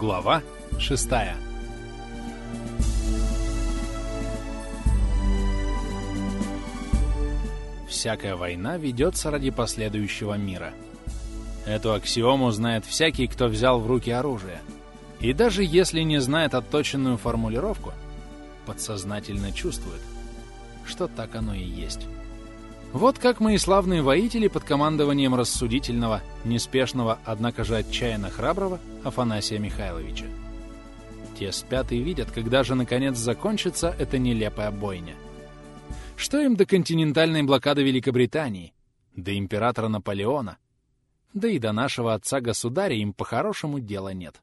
Глава 6 Всякая война ведется ради последующего мира. Эту аксиому знает всякий, кто взял в руки оружие. И даже если не знает отточенную формулировку, подсознательно чувствует, что так оно и есть. Вот как мои славные воители под командованием рассудительного, неспешного, однако же отчаянно храброго Афанасия Михайловича. Те спят и видят, когда же наконец закончится эта нелепая бойня. Что им до континентальной блокады Великобритании, до императора Наполеона, да и до нашего отца-государя им по-хорошему дела нет.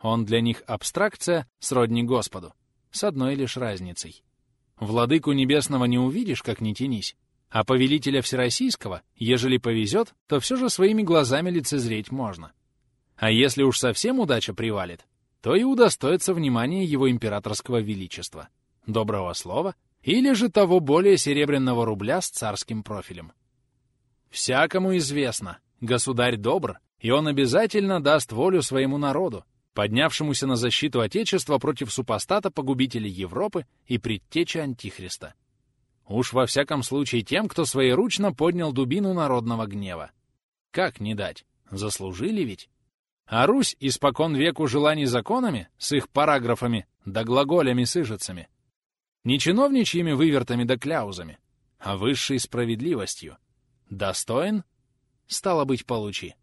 Он для них абстракция сродни Господу, с одной лишь разницей. Владыку Небесного не увидишь, как не тянись, а повелителя Всероссийского, ежели повезет, то все же своими глазами лицезреть можно. А если уж совсем удача привалит, то и удостоится внимания его императорского величества, доброго слова или же того более серебряного рубля с царским профилем. Всякому известно, государь добр, и он обязательно даст волю своему народу, поднявшемуся на защиту Отечества против супостата-погубителя Европы и предтечи Антихриста. Уж во всяком случае тем, кто своеручно поднял дубину народного гнева. Как не дать? Заслужили ведь? А Русь испокон веку желаний законами, с их параграфами да глаголями с ижицами. Не чиновничьими вывертами да кляузами, а высшей справедливостью. Достоин? Стало быть, получи.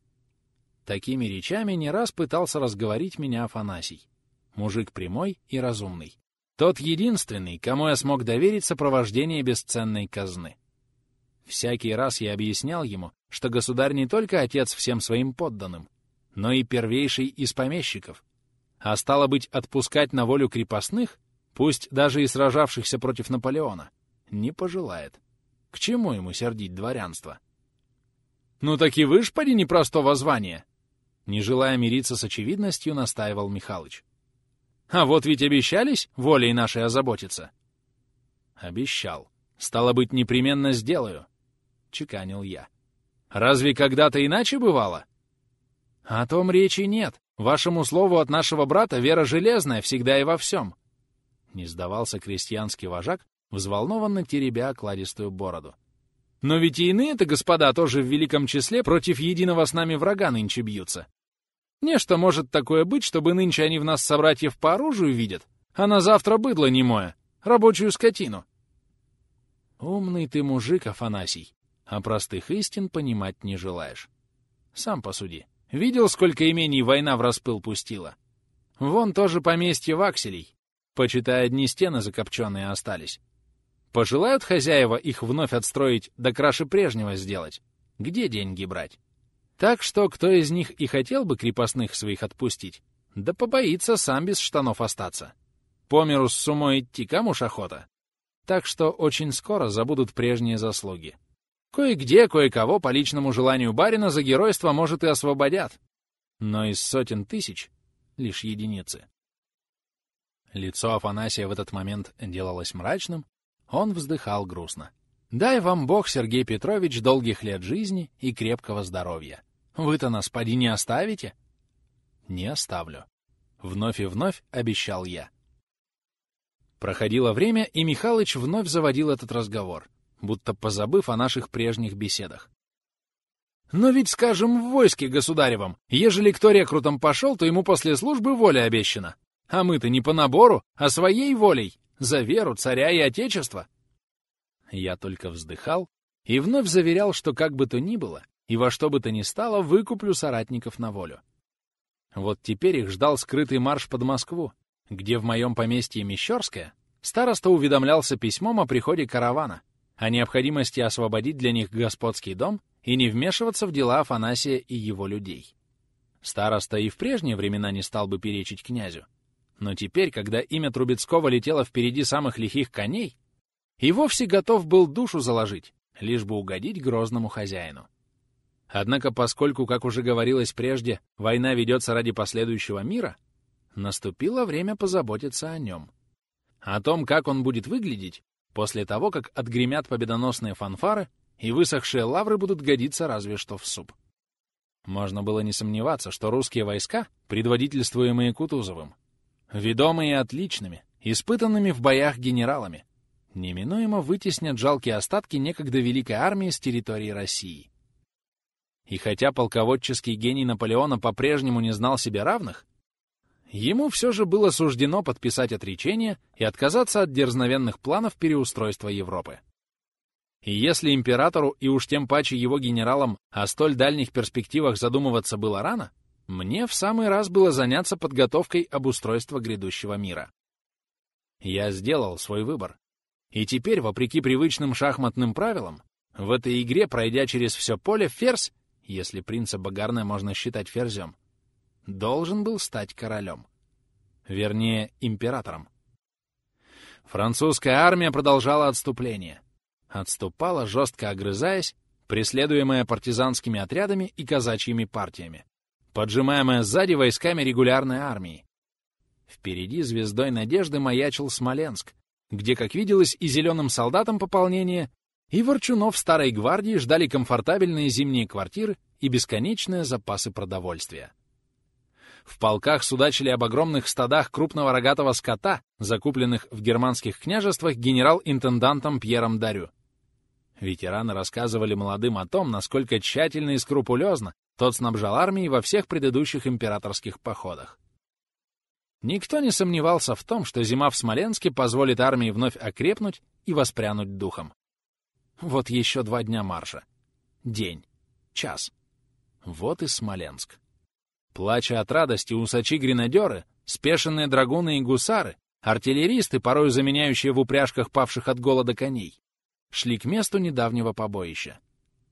Такими речами не раз пытался разговорить меня Афанасий. Мужик прямой и разумный. Тот единственный, кому я смог доверить сопровождение бесценной казны. Всякий раз я объяснял ему, что государь не только отец всем своим подданным, но и первейший из помещиков, а стало быть, отпускать на волю крепостных, пусть даже и сражавшихся против Наполеона, не пожелает. К чему ему сердить дворянство? «Ну так и вы ж, поди, непростого звания!» Не желая мириться с очевидностью, настаивал Михалыч. А вот ведь обещались волей нашей озаботиться. Обещал. Стало быть, непременно сделаю. Чеканил я. Разве когда-то иначе бывало? О том речи нет. Вашему слову от нашего брата вера железная всегда и во всем. Не сдавался крестьянский вожак, взволнованно теребя окладистую бороду. Но ведь и иные-то господа тоже в великом числе против единого с нами врага нынче бьются. Нечто может такое быть, чтобы нынче они в нас собратьев по оружию видят, а на завтра быдло немое, рабочую скотину. Умный ты мужик, Афанасий, а простых истин понимать не желаешь. Сам посуди. Видел, сколько имений война в распыл пустила? Вон тоже поместье вакселей. Почитай, одни стены закопченные остались. Пожелают хозяева их вновь отстроить, да краше прежнего сделать. Где деньги брать? Так что кто из них и хотел бы крепостных своих отпустить, да побоится сам без штанов остаться. По миру с сумой идти кому охота? Так что очень скоро забудут прежние заслуги. Кое-где, кое-кого по личному желанию барина за геройство, может, и освободят. Но из сотен тысяч — лишь единицы. Лицо Афанасия в этот момент делалось мрачным, он вздыхал грустно. Дай вам Бог, Сергей Петрович, долгих лет жизни и крепкого здоровья. Вы-то нас, поди, не оставите? Не оставлю. Вновь и вновь обещал я. Проходило время, и Михалыч вновь заводил этот разговор, будто позабыв о наших прежних беседах. Но ведь, скажем, в войске государевом, ежели кто рекрутом пошел, то ему после службы воля обещана. А мы-то не по набору, а своей волей, за веру царя и отечества. Я только вздыхал и вновь заверял, что как бы то ни было, и во что бы то ни стало, выкуплю соратников на волю. Вот теперь их ждал скрытый марш под Москву, где в моем поместье Мещерское староста уведомлялся письмом о приходе каравана, о необходимости освободить для них господский дом и не вмешиваться в дела Афанасия и его людей. Староста и в прежние времена не стал бы перечить князю. Но теперь, когда имя Трубецкого летело впереди самых лихих коней, и вовсе готов был душу заложить, лишь бы угодить грозному хозяину. Однако, поскольку, как уже говорилось прежде, война ведется ради последующего мира, наступило время позаботиться о нем. О том, как он будет выглядеть, после того, как отгремят победоносные фанфары, и высохшие лавры будут годиться разве что в суп. Можно было не сомневаться, что русские войска, предводительствуемые Кутузовым, ведомые отличными, испытанными в боях генералами, неминуемо вытеснят жалкие остатки некогда великой армии с территории России. И хотя полководческий гений Наполеона по-прежнему не знал себе равных, ему все же было суждено подписать отречение и отказаться от дерзновенных планов переустройства Европы. И если императору и уж тем паче его генералам о столь дальних перспективах задумываться было рано, мне в самый раз было заняться подготовкой обустройства грядущего мира. Я сделал свой выбор. И теперь, вопреки привычным шахматным правилам, в этой игре, пройдя через все поле, ферзь, если принца Багарне можно считать ферзем, должен был стать королем. Вернее, императором. Французская армия продолжала отступление — отступала, жестко огрызаясь, преследуемая партизанскими отрядами и казачьими партиями, поджимаемая сзади войсками регулярной армии. Впереди звездой надежды маячил Смоленск, где, как виделось, и зеленым солдатам пополнение, и Ворчунов Старой Гвардии ждали комфортабельные зимние квартиры и бесконечные запасы продовольствия. В полках судачили об огромных стадах крупного рогатого скота, закупленных в германских княжествах генерал-интендантом Пьером Дарю. Ветераны рассказывали молодым о том, насколько тщательно и скрупулезно тот снабжал армией во всех предыдущих императорских походах. Никто не сомневался в том, что зима в Смоленске позволит армии вновь окрепнуть и воспрянуть духом. Вот еще два дня марша. День. Час. Вот и Смоленск. Плача от радости, усачи-гренадеры, спешенные драгуны и гусары, артиллеристы, порою заменяющие в упряжках павших от голода коней, шли к месту недавнего побоища.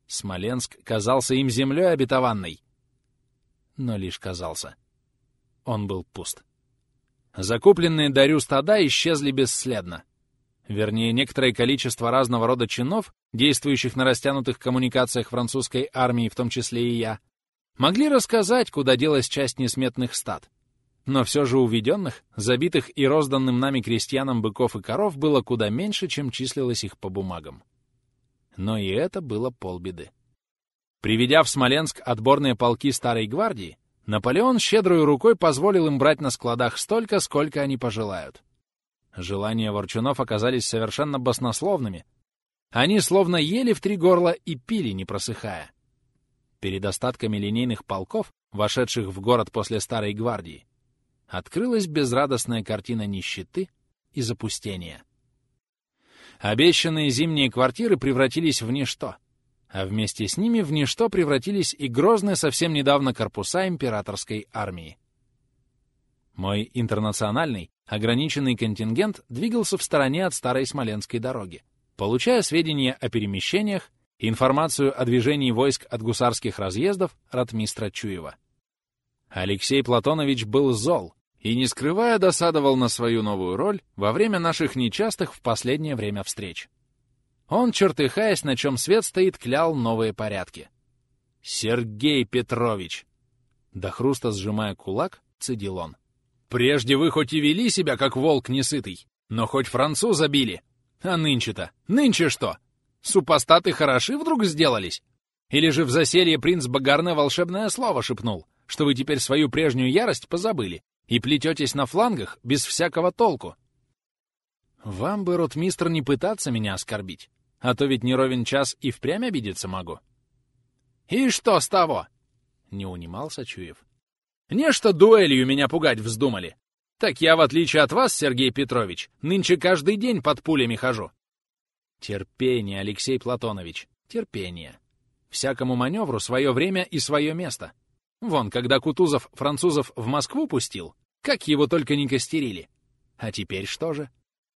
Смоленск казался им землей обетованной. Но лишь казался. Он был пуст. Закупленные Дарю стада исчезли бесследно. Вернее, некоторое количество разного рода чинов, действующих на растянутых коммуникациях французской армии, в том числе и я, могли рассказать, куда делась часть несметных стад. Но все же уведенных, забитых и розданным нами крестьянам быков и коров было куда меньше, чем числилось их по бумагам. Но и это было полбеды. Приведя в Смоленск отборные полки Старой Гвардии, Наполеон щедрой рукой позволил им брать на складах столько, сколько они пожелают. Желания ворчунов оказались совершенно баснословными. Они словно ели в три горла и пили, не просыхая. Перед остатками линейных полков, вошедших в город после Старой Гвардии, открылась безрадостная картина нищеты и запустения. Обещанные зимние квартиры превратились в ничто, а вместе с ними в ничто превратились и грозные совсем недавно корпуса императорской армии. Мой интернациональный, ограниченный контингент двигался в стороне от старой Смоленской дороги, получая сведения о перемещениях и информацию о движении войск от гусарских разъездов ратмистра Чуева. Алексей Платонович был зол, и, не скрывая, досадовал на свою новую роль во время наших нечастых в последнее время встреч. Он, чертыхаясь, на чем свет стоит, клял новые порядки. «Сергей Петрович!» До хруста сжимая кулак, цедил он. «Прежде вы хоть и вели себя, как волк несытый, но хоть француза били. А нынче-то? Нынче что? Супостаты хороши вдруг сделались? Или же в заселье принц Багарне волшебное слово шепнул, что вы теперь свою прежнюю ярость позабыли и плететесь на флангах без всякого толку. Вам бы, ротмистр, не пытаться меня оскорбить, а то ведь не ровен час и впрямь обидеться могу. И что с того? Не унимался Чуев. Нечто дуэлью меня пугать вздумали. Так я, в отличие от вас, Сергей Петрович, нынче каждый день под пулями хожу. Терпение, Алексей Платонович, терпение. Всякому маневру свое время и свое место. Вон, когда Кутузов французов в Москву пустил, как его только не костерили. А теперь что же?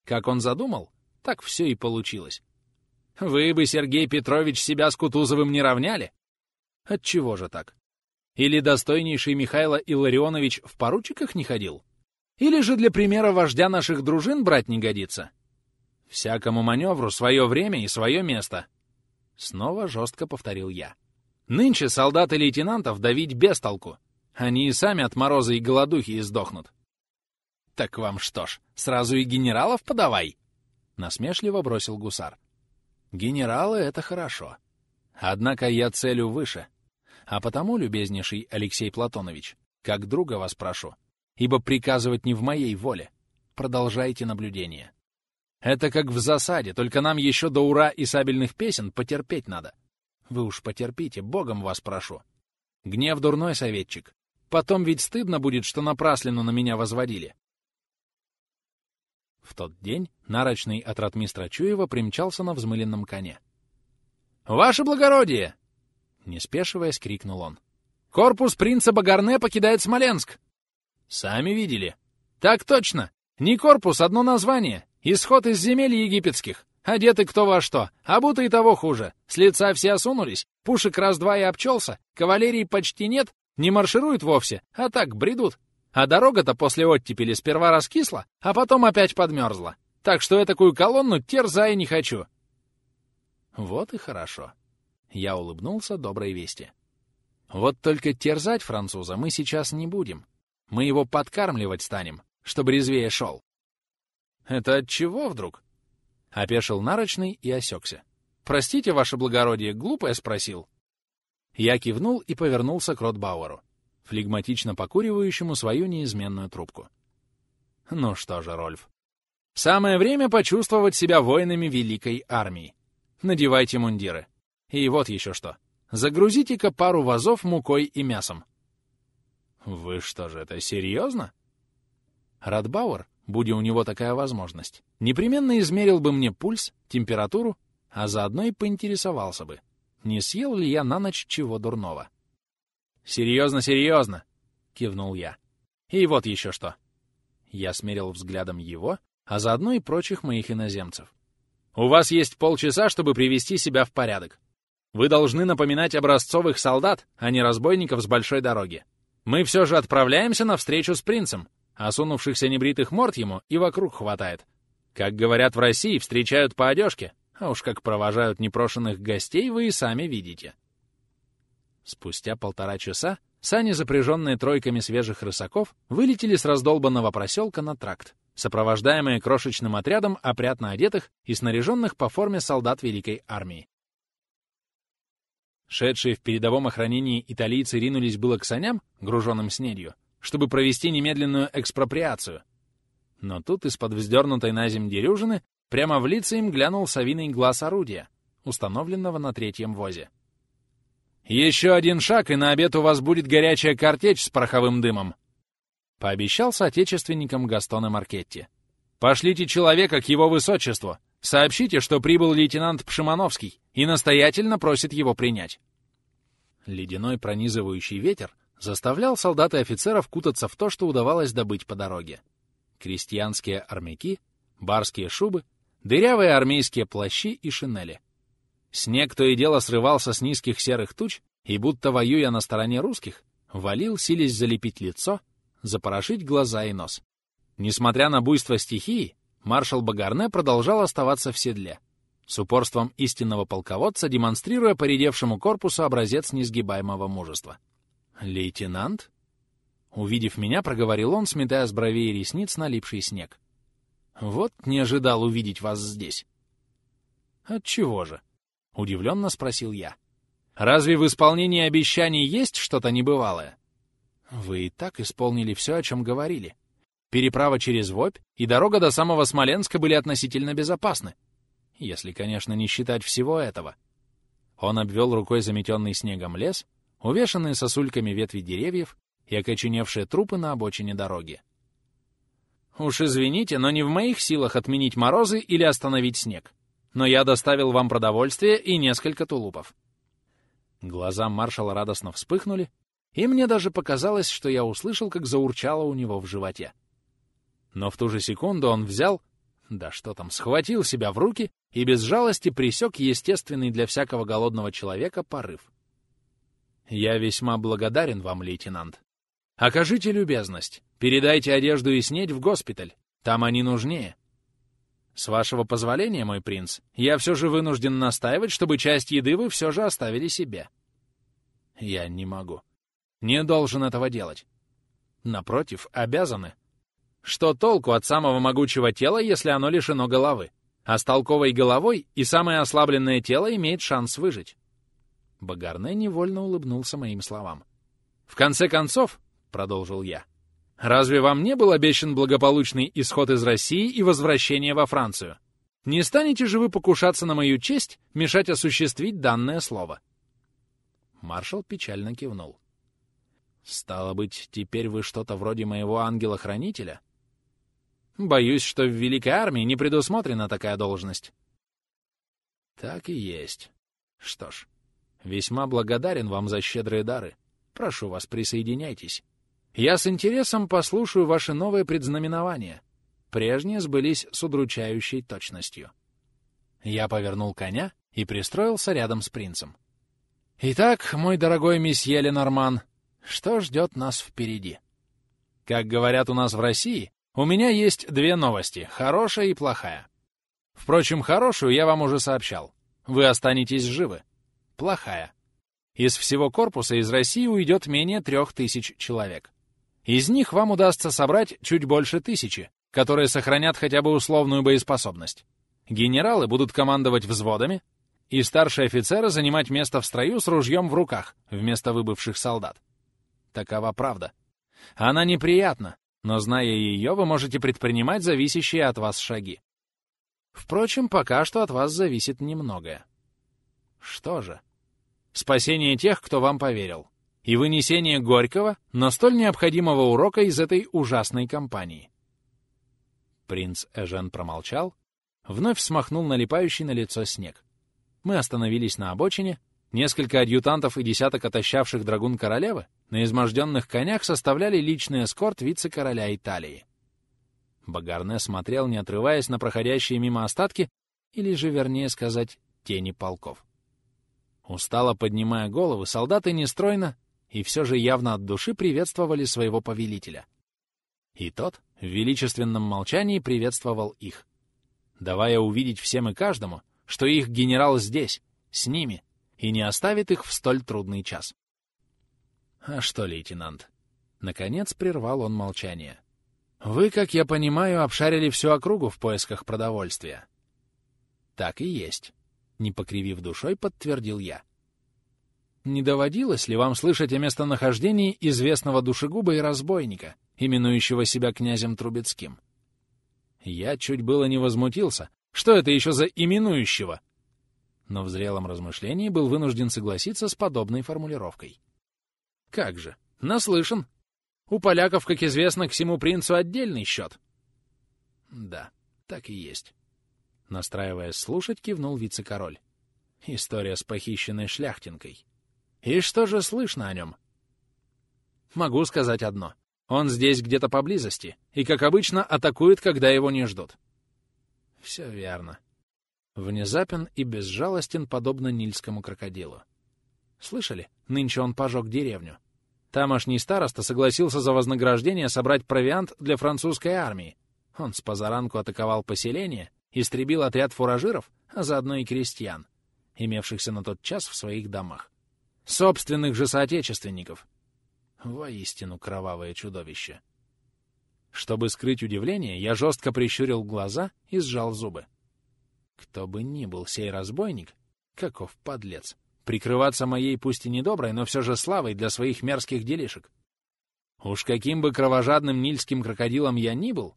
Как он задумал, так все и получилось. Вы бы, Сергей Петрович, себя с Кутузовым не равняли? Отчего же так? Или достойнейший Михайло Илларионович в поручиках не ходил? Или же для примера вождя наших дружин брать не годится? Всякому маневру свое время и свое место. Снова жестко повторил я. Нынче солдаты лейтенантов давить без толку. Они и сами от мороза и голодухи издохнут. «Так вам что ж, сразу и генералов подавай!» Насмешливо бросил гусар. «Генералы — это хорошо. Однако я целю выше. А потому, любезнейший Алексей Платонович, как друга вас прошу, ибо приказывать не в моей воле. Продолжайте наблюдение. Это как в засаде, только нам еще до ура и сабельных песен потерпеть надо. Вы уж потерпите, богом вас прошу. Гнев дурной советчик. Потом ведь стыдно будет, что напраслину на меня возводили. В тот день нарочный от ратмистра Чуева примчался на взмыленном коне. «Ваше благородие!» Не спешиваясь, крикнул он. «Корпус принца Багарне покидает Смоленск!» «Сами видели?» «Так точно! Не корпус, одно название. Исход из земель египетских. Одеты кто во что, а будто и того хуже. С лица все осунулись, пушек раз-два и обчелся, кавалерии почти нет, не маршируют вовсе, а так бредут. А дорога-то после оттепели сперва раскисла, а потом опять подмерзла. Так что я такую колонну терзай не хочу. Вот и хорошо. Я улыбнулся доброй вести. Вот только терзать француза мы сейчас не будем. Мы его подкармливать станем, чтобы резвее шел. Это от чего вдруг? Опешил нарочный и осекся. Простите, ваше благородие, глупо спросил. Я кивнул и повернулся к Ротбауэру, флегматично покуривающему свою неизменную трубку. Ну что же, Рольф, самое время почувствовать себя воинами великой армии. Надевайте мундиры. И вот еще что. Загрузите-ка пару вазов мукой и мясом. Вы что же, это серьезно? Радбауэр, будь у него такая возможность, непременно измерил бы мне пульс, температуру, а заодно и поинтересовался бы, не съел ли я на ночь чего дурного. «Серьезно, серьезно!» — кивнул я. «И вот еще что!» Я смерил взглядом его, а заодно и прочих моих иноземцев. «У вас есть полчаса, чтобы привести себя в порядок. Вы должны напоминать образцовых солдат, а не разбойников с большой дороги. Мы все же отправляемся на встречу с принцем, Осунувшихся небритых морд ему и вокруг хватает. Как говорят в России, встречают по одежке, а уж как провожают непрошенных гостей, вы и сами видите. Спустя полтора часа сани, запряженные тройками свежих рысаков, вылетели с раздолбанного проселка на тракт, сопровождаемые крошечным отрядом опрятно одетых и снаряженных по форме солдат Великой Армии. Шедшие в передовом охранении италийцы ринулись было к саням, груженным снедью, чтобы провести немедленную экспроприацию. Но тут из-под вздернутой на земь дерюжины прямо в лица им глянул совиный глаз орудия, установленного на третьем возе. «Еще один шаг, и на обед у вас будет горячая картечь с пороховым дымом!» — пообещал соотечественникам Гастона Маркетти. «Пошлите человека к его высочеству. Сообщите, что прибыл лейтенант Пшимановский и настоятельно просит его принять». Ледяной пронизывающий ветер заставлял солдат и офицеров кутаться в то, что удавалось добыть по дороге. Крестьянские армяки, барские шубы, дырявые армейские плащи и шинели. Снег то и дело срывался с низких серых туч, и будто воюя на стороне русских, валил, сились залепить лицо, запорошить глаза и нос. Несмотря на буйство стихии, маршал Багарне продолжал оставаться в седле, с упорством истинного полководца демонстрируя поредевшему корпусу образец несгибаемого мужества. «Лейтенант?» Увидев меня, проговорил он, сметая с бровей ресниц налипший снег. «Вот не ожидал увидеть вас здесь». «Отчего же?» — удивленно спросил я. «Разве в исполнении обещаний есть что-то небывалое?» «Вы и так исполнили все, о чем говорили. Переправа через Вобь и дорога до самого Смоленска были относительно безопасны. Если, конечно, не считать всего этого». Он обвел рукой заметенный снегом лес, увешанные сосульками ветви деревьев и окоченевшие трупы на обочине дороги. «Уж извините, но не в моих силах отменить морозы или остановить снег. Но я доставил вам продовольствие и несколько тулупов». Глаза маршала радостно вспыхнули, и мне даже показалось, что я услышал, как заурчало у него в животе. Но в ту же секунду он взял, да что там, схватил себя в руки и без жалости присек естественный для всякого голодного человека порыв. «Я весьма благодарен вам, лейтенант. Окажите любезность, передайте одежду и снедь в госпиталь, там они нужнее. С вашего позволения, мой принц, я все же вынужден настаивать, чтобы часть еды вы все же оставили себе». «Я не могу. Не должен этого делать. Напротив, обязаны. Что толку от самого могучего тела, если оно лишено головы? А с толковой головой и самое ослабленное тело имеет шанс выжить. Багарне невольно улыбнулся моим словам. «В конце концов, — продолжил я, — разве вам не был обещан благополучный исход из России и возвращение во Францию? Не станете же вы покушаться на мою честь, мешать осуществить данное слово?» Маршал печально кивнул. «Стало быть, теперь вы что-то вроде моего ангела-хранителя?» «Боюсь, что в Великой Армии не предусмотрена такая должность». «Так и есть. Что ж, весьма благодарен вам за щедрые дары. Прошу вас, присоединяйтесь. Я с интересом послушаю ваши новые предзнаменования. Прежние сбылись с удручающей точностью». Я повернул коня и пристроился рядом с принцем. «Итак, мой дорогой месье Ленорман, что ждет нас впереди? Как говорят у нас в России, у меня есть две новости — хорошая и плохая. Впрочем, хорошую я вам уже сообщал. Вы останетесь живы. Плохая. Из всего корпуса из России уйдет менее трех тысяч человек. Из них вам удастся собрать чуть больше тысячи, которые сохранят хотя бы условную боеспособность. Генералы будут командовать взводами, и старшие офицеры занимать место в строю с ружьем в руках вместо выбывших солдат. Такова правда. Она неприятна, но, зная ее, вы можете предпринимать зависящие от вас шаги. Впрочем, пока что от вас зависит немногое. Что же? Спасение тех, кто вам поверил, и вынесение горького, но столь необходимого урока из этой ужасной кампании. Принц Эжен промолчал, вновь смахнул налипающий на лицо снег. Мы остановились на обочине. Несколько адъютантов и десяток отощавших драгун королевы на изможденных конях составляли личный эскорт вице-короля Италии. Багарне смотрел, не отрываясь на проходящие мимо остатки, или же, вернее сказать, тени полков. Устало поднимая головы, солдаты нестройно и все же явно от души приветствовали своего повелителя. И тот в величественном молчании приветствовал их, давая увидеть всем и каждому, что их генерал здесь, с ними, и не оставит их в столь трудный час. «А что, лейтенант?» Наконец прервал он молчание. «Вы, как я понимаю, обшарили всю округу в поисках продовольствия». «Так и есть», — не покривив душой, подтвердил я. «Не доводилось ли вам слышать о местонахождении известного душегуба и разбойника, именующего себя князем Трубецким?» Я чуть было не возмутился, что это еще за именующего? Но в зрелом размышлении был вынужден согласиться с подобной формулировкой. Как же, наслышан. У поляков, как известно, к всему принцу отдельный счет. Да, так и есть. Настраиваясь слушать, кивнул вице-король. История с похищенной шляхтинкой. И что же слышно о нем? Могу сказать одно. Он здесь где-то поблизости, и, как обычно, атакует, когда его не ждут. Все верно. Внезапен и безжалостен, подобно нильскому крокодилу. Слышали? Нынче он пожег деревню. Тамошний староста согласился за вознаграждение собрать провиант для французской армии. Он с позаранку атаковал поселение, истребил отряд фуражиров, а заодно и крестьян, имевшихся на тот час в своих домах. Собственных же соотечественников. Воистину кровавое чудовище. Чтобы скрыть удивление, я жестко прищурил глаза и сжал зубы. Кто бы ни был сей разбойник, каков подлец, прикрываться моей пусть и недоброй, но все же славой для своих мерзких делишек. Уж каким бы кровожадным нильским крокодилом я ни был,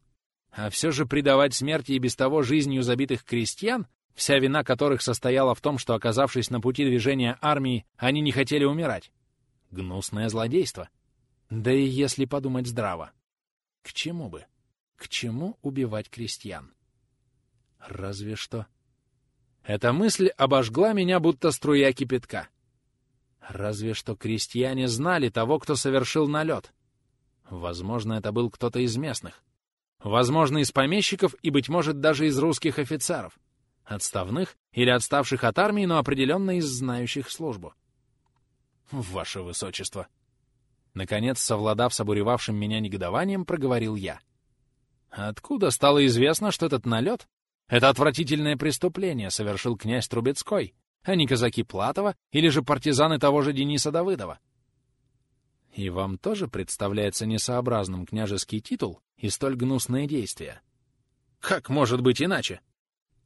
а все же предавать смерти и без того жизнью забитых крестьян, вся вина которых состояла в том, что, оказавшись на пути движения армии, они не хотели умирать. Гнусное злодейство. Да и если подумать здраво, к чему бы? К чему убивать крестьян? Разве что... Эта мысль обожгла меня, будто струя кипятка. Разве что крестьяне знали того, кто совершил налет. Возможно, это был кто-то из местных. Возможно, из помещиков и, быть может, даже из русских офицеров. Отставных или отставших от армии, но определенно из знающих службу. Ваше Высочество! Наконец, совладав с обуревавшим меня негодованием, проговорил я. Откуда стало известно, что этот налет, это отвратительное преступление совершил князь Трубецкой, а не казаки Платова или же партизаны того же Дениса Давыдова? И вам тоже представляется несообразным княжеский титул и столь гнусные действия? Как может быть иначе?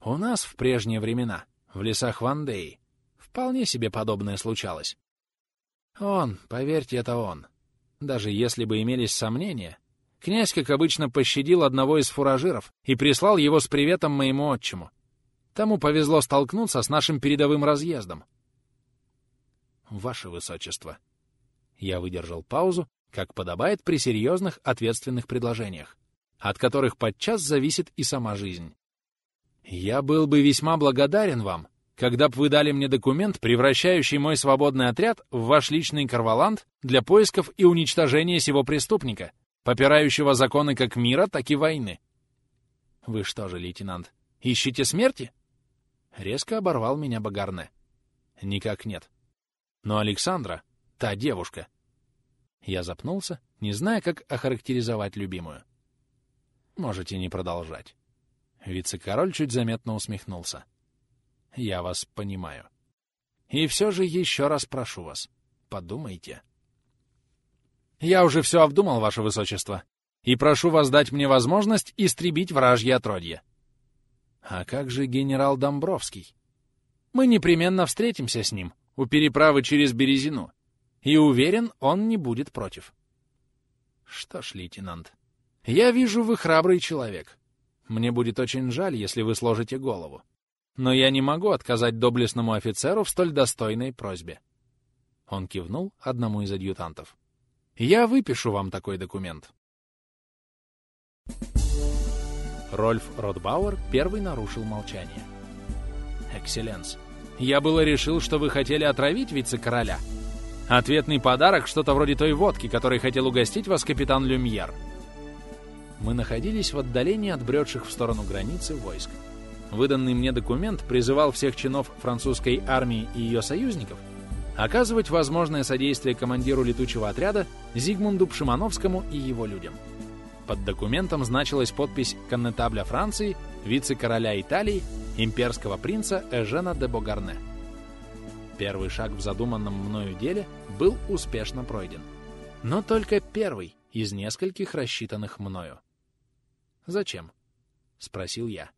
У нас в прежние времена, в лесах Вандеи, Вполне себе подобное случалось. Он, поверьте, это он. Даже если бы имелись сомнения, князь, как обычно, пощадил одного из фуражиров и прислал его с приветом моему отчиму. Тому повезло столкнуться с нашим передовым разъездом. Ваше Высочество. Я выдержал паузу, как подобает при серьезных ответственных предложениях, от которых подчас зависит и сама жизнь. Я был бы весьма благодарен вам, когда б вы дали мне документ, превращающий мой свободный отряд в ваш личный карвалант для поисков и уничтожения сего преступника, попирающего законы как мира, так и войны. Вы что же, лейтенант, ищете смерти? Резко оборвал меня Багарне. Никак нет. Но Александра, та девушка. Я запнулся, не зная, как охарактеризовать любимую. Можете не продолжать. Вице-король чуть заметно усмехнулся. Я вас понимаю. И все же еще раз прошу вас, подумайте. Я уже все обдумал, ваше высочество, и прошу вас дать мне возможность истребить вражье отродье. А как же генерал Домбровский? Мы непременно встретимся с ним у переправы через Березину, и уверен, он не будет против. Что ж, лейтенант, я вижу, вы храбрый человек. Мне будет очень жаль, если вы сложите голову но я не могу отказать доблестному офицеру в столь достойной просьбе. Он кивнул одному из адъютантов. Я выпишу вам такой документ. Рольф Ротбауэр первый нарушил молчание. «Экселленс, я было решил, что вы хотели отравить вице-короля. Ответный подарок — что-то вроде той водки, которой хотел угостить вас капитан Люмьер». Мы находились в отдалении от бредших в сторону границы войск. Выданный мне документ призывал всех чинов французской армии и ее союзников оказывать возможное содействие командиру летучего отряда Зигмунду Пшимановскому и его людям. Под документом значилась подпись коннетабля Франции, вице-короля Италии, имперского принца Эжена де Богарне. Первый шаг в задуманном мною деле был успешно пройден. Но только первый из нескольких рассчитанных мною. «Зачем?» — спросил я.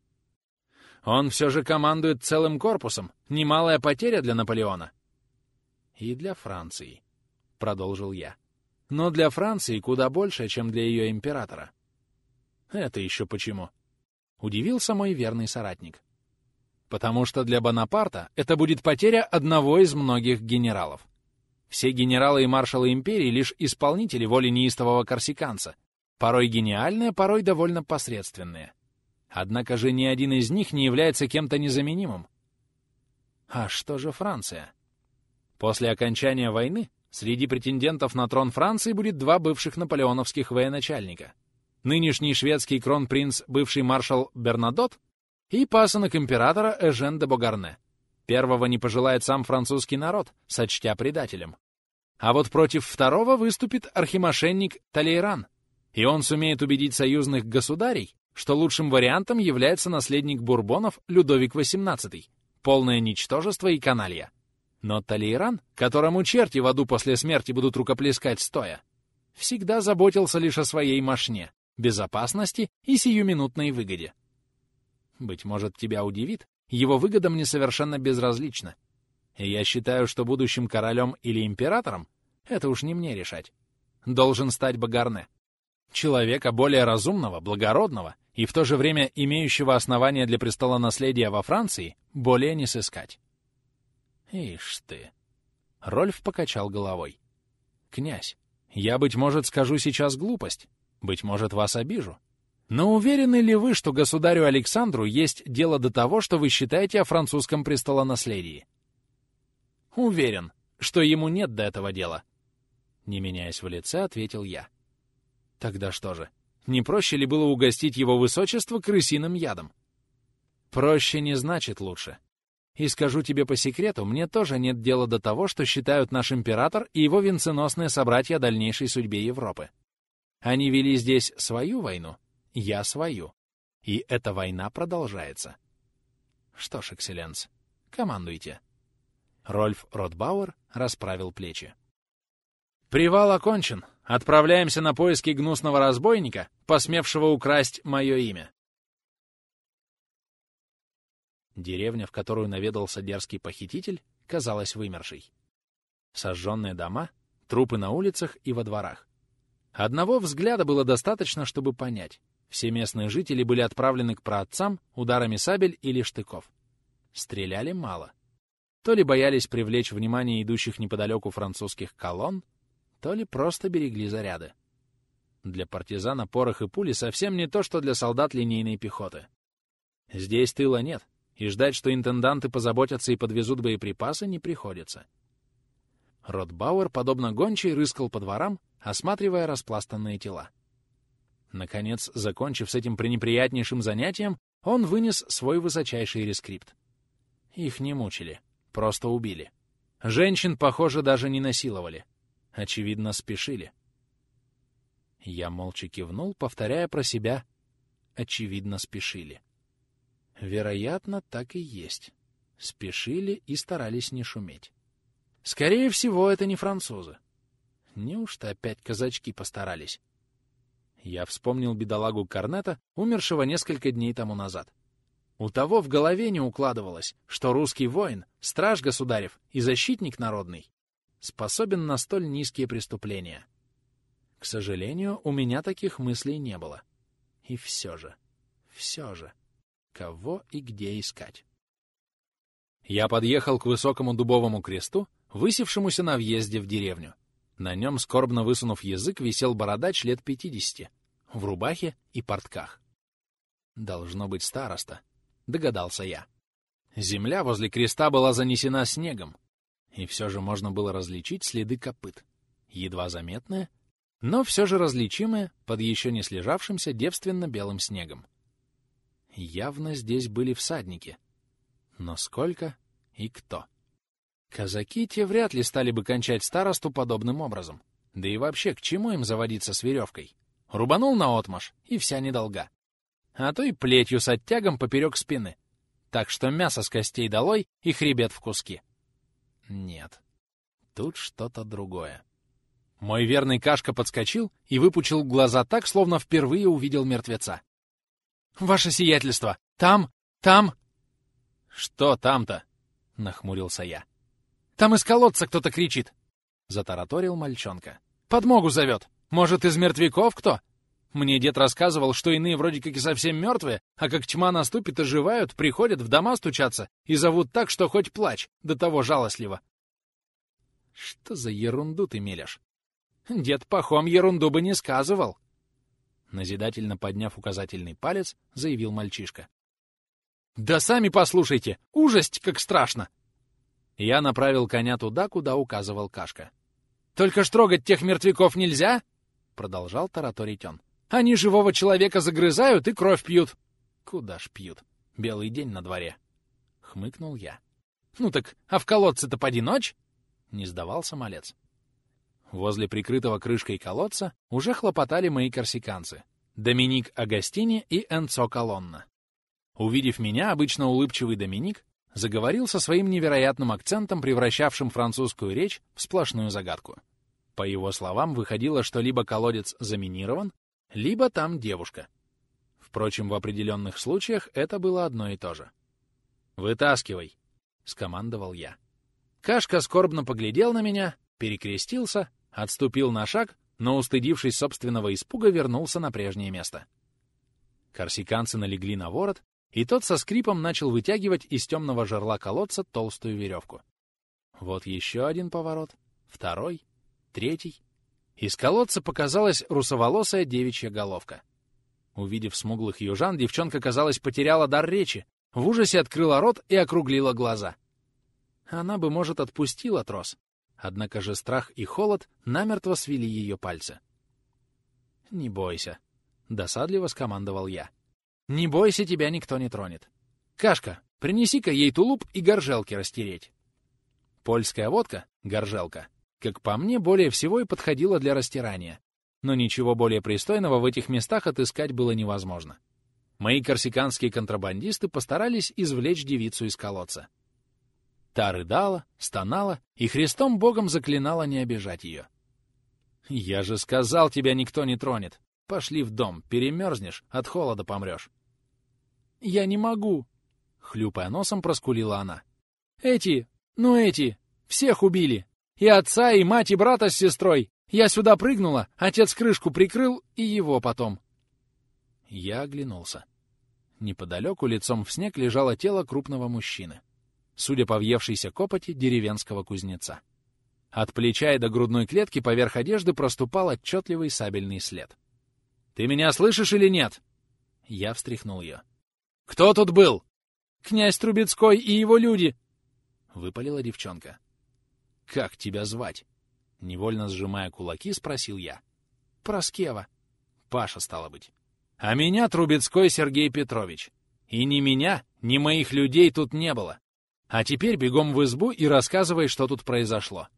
Он все же командует целым корпусом. Немалая потеря для Наполеона. И для Франции, — продолжил я. Но для Франции куда больше, чем для ее императора. Это еще почему? Удивился мой верный соратник. Потому что для Бонапарта это будет потеря одного из многих генералов. Все генералы и маршалы империи — лишь исполнители воли неистового корсиканца, порой гениальные, порой довольно посредственные. Однако же ни один из них не является кем-то незаменимым. А что же Франция? После окончания войны среди претендентов на трон Франции будет два бывших наполеоновских военачальника. Нынешний шведский кронпринц, бывший маршал Бернадот, и пасынок императора Эжен де Богарне. Первого не пожелает сам французский народ, сочтя предателем. А вот против второго выступит архимошенник Талейран, и он сумеет убедить союзных государей, что лучшим вариантом является наследник Бурбонов Людовик XVIII, полное ничтожество и каналья. Но Талейран, которому черти в аду после смерти будут рукоплескать стоя, всегда заботился лишь о своей мошне, безопасности и сиюминутной выгоде. Быть может, тебя удивит, его выгода мне совершенно безразлична. Я считаю, что будущим королем или императором, это уж не мне решать, должен стать Багарне. Человека более разумного, благородного и в то же время имеющего основания для престола наследия во Франции, более не сыскать. Ишь ты. Рольф покачал головой. Князь, я, быть может, скажу сейчас глупость, быть может, вас обижу. Но уверены ли вы, что государю Александру есть дело до того, что вы считаете о французском престолонаследии? Уверен, что ему нет до этого дела. Не меняясь в лице, ответил я. Тогда что же, не проще ли было угостить его высочество крысиным ядом? Проще не значит лучше. И скажу тебе по секрету, мне тоже нет дела до того, что считают наш император и его венценосные собратья дальнейшей судьбе Европы. Они вели здесь свою войну, я свою. И эта война продолжается. Что ж, экселленс, командуйте. Рольф Ротбауэр расправил плечи. Привал окончен. Отправляемся на поиски гнусного разбойника, посмевшего украсть мое имя. Деревня, в которую наведался дерзкий похититель, казалась вымершей. Сожженные дома, трупы на улицах и во дворах. Одного взгляда было достаточно, чтобы понять. Все местные жители были отправлены к праотцам ударами сабель или штыков. Стреляли мало. То ли боялись привлечь внимание идущих неподалеку французских колонн, то ли просто берегли заряды. Для партизана порох и пули совсем не то, что для солдат линейной пехоты. Здесь тыла нет, и ждать, что интенданты позаботятся и подвезут боеприпасы, не приходится. Ротбауэр, подобно гончей, рыскал по дворам, осматривая распластанные тела. Наконец, закончив с этим пренеприятнейшим занятием, он вынес свой высочайший рескрипт. Их не мучили, просто убили. Женщин, похоже, даже не насиловали. Очевидно, спешили. Я молча кивнул, повторяя про себя «очевидно, спешили». Вероятно, так и есть. Спешили и старались не шуметь. Скорее всего, это не французы. Неужто опять казачки постарались? Я вспомнил бедолагу Корнета, умершего несколько дней тому назад. У того в голове не укладывалось, что русский воин, страж государев и защитник народный способен на столь низкие преступления. К сожалению, у меня таких мыслей не было. И все же, все же, кого и где искать? Я подъехал к высокому дубовому кресту, высевшемуся на въезде в деревню. На нем, скорбно высунув язык, висел бородач лет пятидесяти, в рубахе и портках. Должно быть староста, догадался я. Земля возле креста была занесена снегом, и все же можно было различить следы копыт, едва заметные, но все же различимые под еще не слежавшимся девственно-белым снегом. Явно здесь были всадники. Но сколько и кто? Казаки те вряд ли стали бы кончать старосту подобным образом. Да и вообще, к чему им заводиться с веревкой? Рубанул наотмашь, и вся недолга. А то и плетью с оттягом поперек спины. Так что мясо с костей долой и хребет в куски. Нет, тут что-то другое. Мой верный Кашка подскочил и выпучил глаза так, словно впервые увидел мертвеца. «Ваше сиятельство! Там! Там!» «Что там-то?» — нахмурился я. Там из колодца кто-то кричит!» — затараторил мальчонка. «Подмогу зовет! Может, из мертвяков кто? Мне дед рассказывал, что иные вроде как и совсем мертвые, а как тьма наступит, оживают, приходят, в дома стучаться и зовут так, что хоть плачь, до того жалостливо». «Что за ерунду ты мелешь?» «Дед Пахом ерунду бы не сказывал!» Назидательно подняв указательный палец, заявил мальчишка. «Да сами послушайте! Ужасть, как страшно!» Я направил коня туда, куда указывал Кашка. «Только ж трогать тех мертвяков нельзя!» — продолжал тараторить он. «Они живого человека загрызают и кровь пьют!» «Куда ж пьют? Белый день на дворе!» — хмыкнул я. «Ну так, а в колодце-то поди ночь?» — не сдавался малец. Возле прикрытого крышкой колодца уже хлопотали мои корсиканцы — Доминик Агастини и Энцо Колонна. Увидев меня, обычно улыбчивый Доминик заговорил со своим невероятным акцентом, превращавшим французскую речь в сплошную загадку. По его словам, выходило, что либо колодец заминирован, либо там девушка. Впрочем, в определенных случаях это было одно и то же. «Вытаскивай!» — скомандовал я. Кашка скорбно поглядел на меня, перекрестился, отступил на шаг, но, устыдившись собственного испуга, вернулся на прежнее место. Корсиканцы налегли на ворот, и тот со скрипом начал вытягивать из темного жерла колодца толстую веревку. Вот еще один поворот, второй, третий. Из колодца показалась русоволосая девичья головка. Увидев смуглых южан, девчонка, казалось, потеряла дар речи, в ужасе открыла рот и округлила глаза. Она бы, может, отпустила трос, однако же страх и холод намертво свели ее пальцы. «Не бойся», — досадливо скомандовал я. Не бойся, тебя никто не тронет. Кашка, принеси-ка ей тулуп и горжелки растереть. Польская водка, горжелка, как по мне, более всего и подходила для растирания. Но ничего более пристойного в этих местах отыскать было невозможно. Мои корсиканские контрабандисты постарались извлечь девицу из колодца. Та рыдала, стонала и Христом Богом заклинала не обижать ее. «Я же сказал, тебя никто не тронет. Пошли в дом, перемерзнешь, от холода помрешь. «Я не могу!» — хлюпая носом, проскулила она. «Эти... Ну эти, всех убили. И отца, и мать, и брата с сестрой. Я сюда прыгнула, отец крышку прикрыл, и его потом. Я оглянулся. Неподалеку лицом в снег лежало тело крупного мужчины. Судя по въевшейся копоти, деревенского кузнеца. От плеча и до грудной клетки поверх одежды проступал отчетливый сабельный след. «Ты меня слышишь или нет?» Я встряхнул ее. «Кто тут был?» «Князь Трубецкой и его люди!» — выпалила девчонка. «Как тебя звать?» Невольно сжимая кулаки, спросил я. «Проскева». «Паша, стало быть». «А меня Трубецкой Сергей Петрович. И ни меня, ни моих людей тут не было. А теперь бегом в избу и рассказывай, что тут произошло».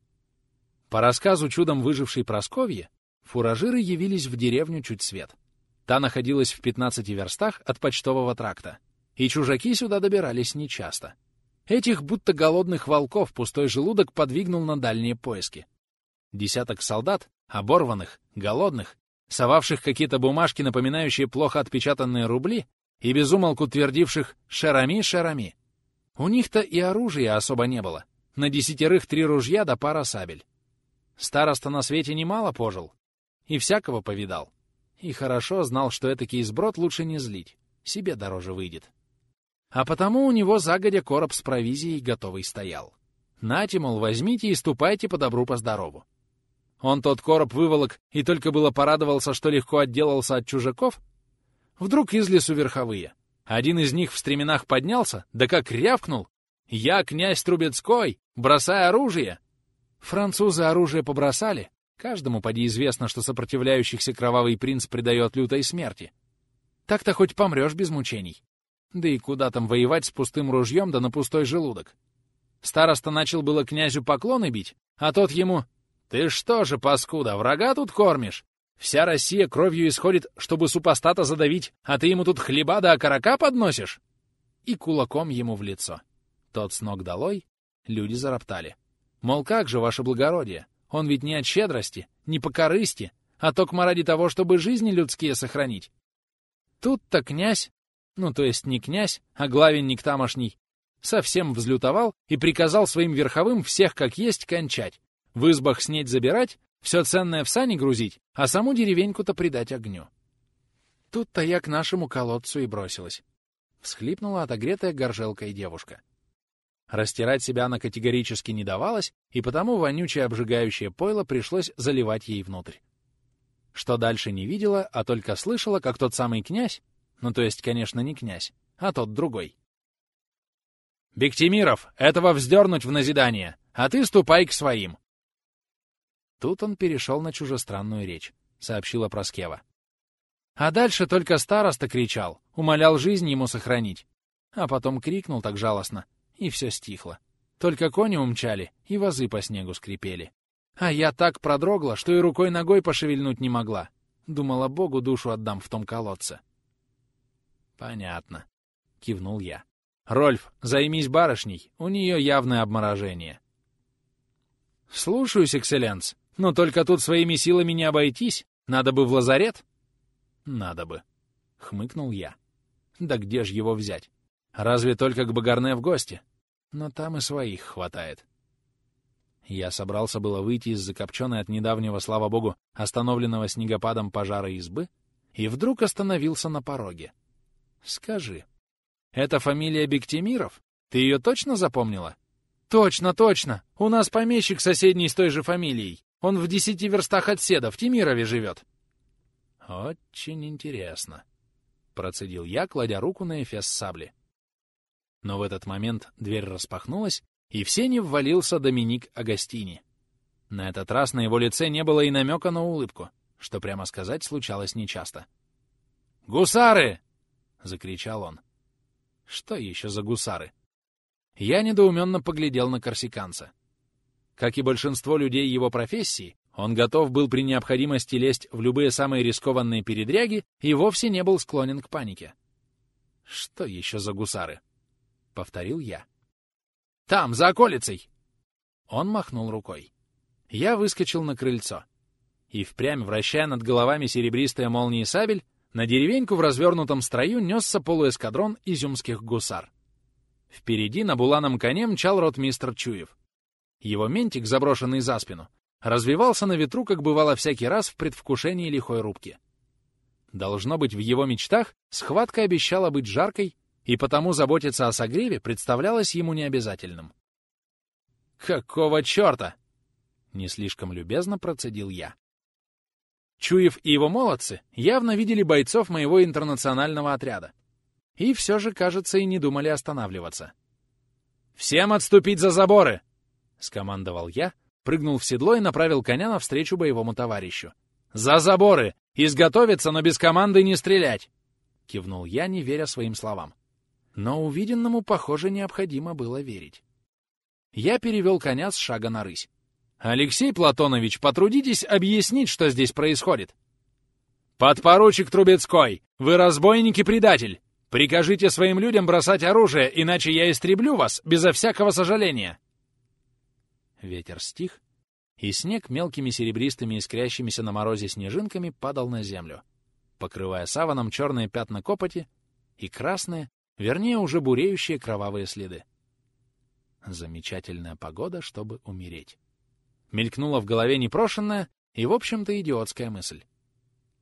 По рассказу чудом выжившей Просковье, фуражиры явились в деревню чуть свет. Та находилась в 15 верстах от почтового тракта, и чужаки сюда добирались нечасто. Этих будто голодных волков пустой желудок подвигнул на дальние поиски. Десяток солдат, оборванных, голодных, совавших какие-то бумажки, напоминающие плохо отпечатанные рубли, и безумолку твердивших «шарами, шарами». У них-то и оружия особо не было. На десятерых три ружья да пара сабель. Староста на свете немало пожил. И всякого повидал. И хорошо знал, что этакий сброд лучше не злить. Себе дороже выйдет. А потому у него загодя короб с провизией готовый стоял. Нате, мол, возьмите и ступайте по добру, по здорову. Он тот короб выволок и только было порадовался, что легко отделался от чужаков. Вдруг из лесу верховые. Один из них в стременах поднялся, да как рявкнул. «Я князь Трубецкой! Бросай оружие!» Французы оружие побросали. Каждому поди известно, что сопротивляющихся кровавый принц предает лютой смерти. Так-то хоть помрешь без мучений. Да и куда там воевать с пустым ружьем да на пустой желудок? Староста начал было князю поклоны бить, а тот ему «Ты что же, паскуда, врага тут кормишь? Вся Россия кровью исходит, чтобы супостата задавить, а ты ему тут хлеба да окорока подносишь?» И кулаком ему в лицо. Тот с ног долой, люди зароптали. Мол, как же, ваше благородие, он ведь не от щедрости, не по корысти, а только ради того, чтобы жизни людские сохранить. Тут-то князь, ну то есть не князь, а главенник тамошний, совсем взлютовал и приказал своим верховым всех как есть кончать, в избах снеть забирать, все ценное в сани грузить, а саму деревеньку-то придать огню. Тут-то я к нашему колодцу и бросилась. Всхлипнула отогретая горжелкой девушка. Растирать себя она категорически не давалась, и потому вонючее обжигающее пойло пришлось заливать ей внутрь. Что дальше не видела, а только слышала, как тот самый князь, ну то есть, конечно, не князь, а тот другой. «Бектимиров, этого вздернуть в назидание, а ты ступай к своим!» Тут он перешел на чужестранную речь, сообщила Проскева. А дальше только староста кричал, умолял жизнь ему сохранить. А потом крикнул так жалостно, и все стихло. Только кони умчали, и вазы по снегу скрипели. А я так продрогла, что и рукой-ногой пошевельнуть не могла. Думала, Богу душу отдам в том колодце. «Понятно», — кивнул я. «Рольф, займись барышней, у нее явное обморожение». «Слушаюсь, экселленс», но только тут своими силами не обойтись. Надо бы в лазарет. Надо бы. Хмыкнул я. Да где ж его взять? Разве только к Багарне в гости? Но там и своих хватает. Я собрался было выйти из закопченной от недавнего, слава богу, остановленного снегопадом пожара избы, и вдруг остановился на пороге. Скажи, это фамилия Бектимиров? Ты ее точно запомнила? Точно, точно! У нас помещик соседний с той же фамилией. Он в десяти верстах от седа, в Тимирове живет. Очень интересно, — процедил я, кладя руку на эфес сабли. Но в этот момент дверь распахнулась, и в сене ввалился Доминик Агастини. На этот раз на его лице не было и намека на улыбку, что, прямо сказать, случалось нечасто. «Гусары!» — закричал он. «Что еще за гусары?» Я недоуменно поглядел на корсиканца. Как и большинство людей его профессии, он готов был при необходимости лезть в любые самые рискованные передряги и вовсе не был склонен к панике. «Что еще за гусары?» — повторил я. «Там, за околицей!» Он махнул рукой. Я выскочил на крыльцо. И впрямь, вращая над головами серебристые молнии сабель, на деревеньку в развернутом строю несся полуэскадрон изюмских гусар. Впереди на буланом коне мчал ротмистр Чуев. Его ментик, заброшенный за спину, развивался на ветру, как бывало всякий раз в предвкушении лихой рубки. Должно быть, в его мечтах схватка обещала быть жаркой, и потому заботиться о согреве представлялось ему необязательным. «Какого черта?» — не слишком любезно процедил я. Чуев и его молодцы явно видели бойцов моего интернационального отряда. И все же, кажется, и не думали останавливаться. «Всем отступить за заборы!» — скомандовал я, прыгнул в седло и направил коня навстречу боевому товарищу. «За заборы! Изготовиться, но без команды не стрелять!» — кивнул я, не веря своим словам. Но увиденному, похоже, необходимо было верить. Я перевел коня с шага на рысь. «Алексей Платонович, потрудитесь объяснить, что здесь происходит!» «Подпоручик Трубецкой, вы разбойник и предатель! Прикажите своим людям бросать оружие, иначе я истреблю вас безо всякого сожаления!» Ветер стих, и снег мелкими серебристыми искрящимися на морозе снежинками падал на землю, покрывая саваном черные пятна копоти и красные, вернее, уже буреющие кровавые следы. Замечательная погода, чтобы умереть. Мелькнула в голове непрошенная и, в общем-то, идиотская мысль.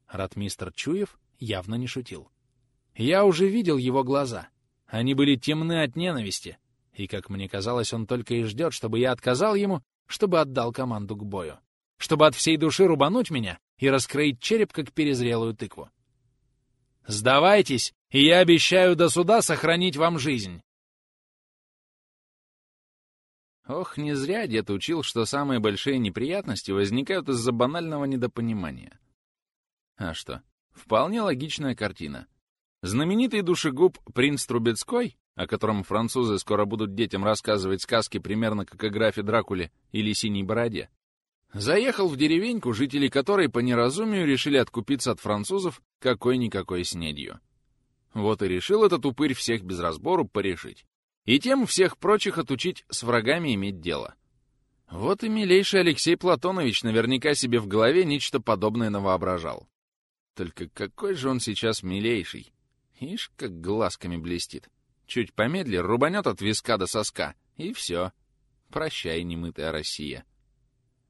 Ратмистр Чуев явно не шутил. Я уже видел его глаза. Они были темны от ненависти, и, как мне казалось, он только и ждет, чтобы я отказал ему, чтобы отдал команду к бою. Чтобы от всей души рубануть меня и раскроить череп, как перезрелую тыкву. «Сдавайтесь, и я обещаю до суда сохранить вам жизнь!» Ох, не зря дед учил, что самые большие неприятности возникают из-за банального недопонимания. А что? Вполне логичная картина. Знаменитый душегуб принц Трубецкой, о котором французы скоро будут детям рассказывать сказки примерно как о графе Дракуле или Синей Бороде, заехал в деревеньку, жители которой по неразумию решили откупиться от французов какой-никакой снедью. Вот и решил этот упырь всех без разбору порешить и тем всех прочих отучить с врагами иметь дело. Вот и милейший Алексей Платонович наверняка себе в голове нечто подобное навоображал. Только какой же он сейчас милейший. Ишь, как глазками блестит. Чуть помедли, рубанет от виска до соска, и все. Прощай, немытая Россия.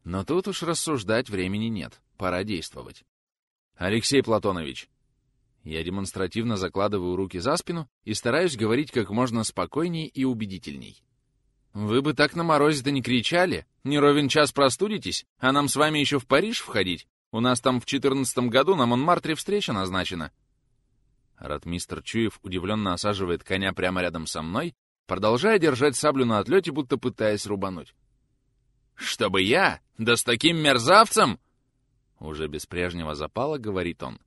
Но тут уж рассуждать времени нет, пора действовать. Алексей Платонович, я демонстративно закладываю руки за спину и стараюсь говорить как можно спокойней и убедительней. «Вы бы так на морозе-то не кричали! Не ровен час простудитесь, а нам с вами еще в Париж входить. У нас там в четырнадцатом году на Монмартре встреча назначена». Ратмистр Чуев удивленно осаживает коня прямо рядом со мной, продолжая держать саблю на отлете, будто пытаясь рубануть. «Чтобы я? Да с таким мерзавцем!» Уже без прежнего запала говорит он.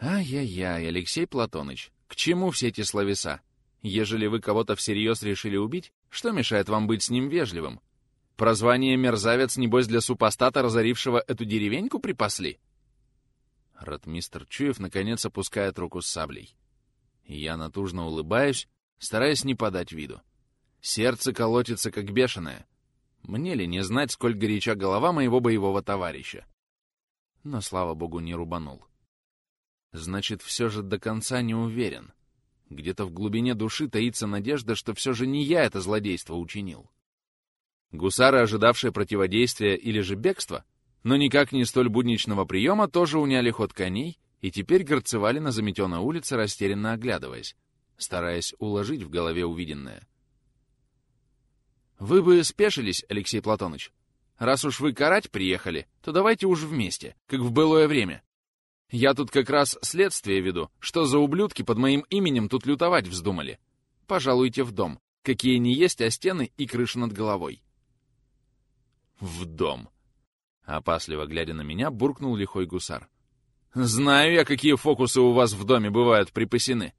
Ай-яй-яй, Алексей Платоныч, к чему все эти словеса? Ежели вы кого-то всерьез решили убить, что мешает вам быть с ним вежливым? Прозвание «мерзавец» небось для супостата, разорившего эту деревеньку, припасли? Ратмистр Чуев наконец опускает руку с саблей. Я натужно улыбаюсь, стараясь не подать виду. Сердце колотится, как бешеное. Мне ли не знать, сколь горяча голова моего боевого товарища? Но, слава богу, не рубанул. Значит, все же до конца не уверен. Где-то в глубине души таится надежда, что все же не я это злодейство учинил. Гусары, ожидавшие противодействия или же бегства, но никак не столь будничного приема, тоже уняли ход коней и теперь горцевали на заметенной улице, растерянно оглядываясь, стараясь уложить в голове увиденное. «Вы бы спешились, Алексей Платоныч. Раз уж вы карать приехали, то давайте уж вместе, как в былое время. Я тут как раз следствие веду, что за ублюдки под моим именем тут лютовать вздумали. Пожалуйте в дом. Какие не есть, а стены и крыша над головой. В дом. Опасливо глядя на меня, буркнул лихой гусар. Знаю я, какие фокусы у вас в доме бывают припасены.